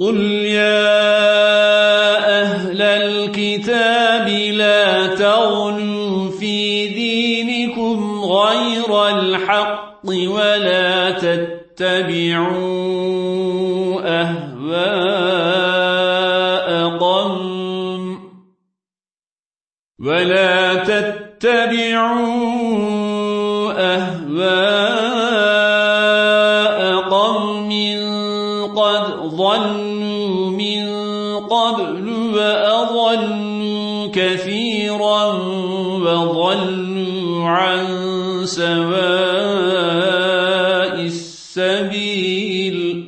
قل يا أهل الكتاب لا تغنوا في دينكم غير الحق ولا تتبعوا أهواء قوم ولا تتبعوا أهواء قوم قد ظنوا من قبل وأظنوا كثيرا وظنوا عن سواء السبيل.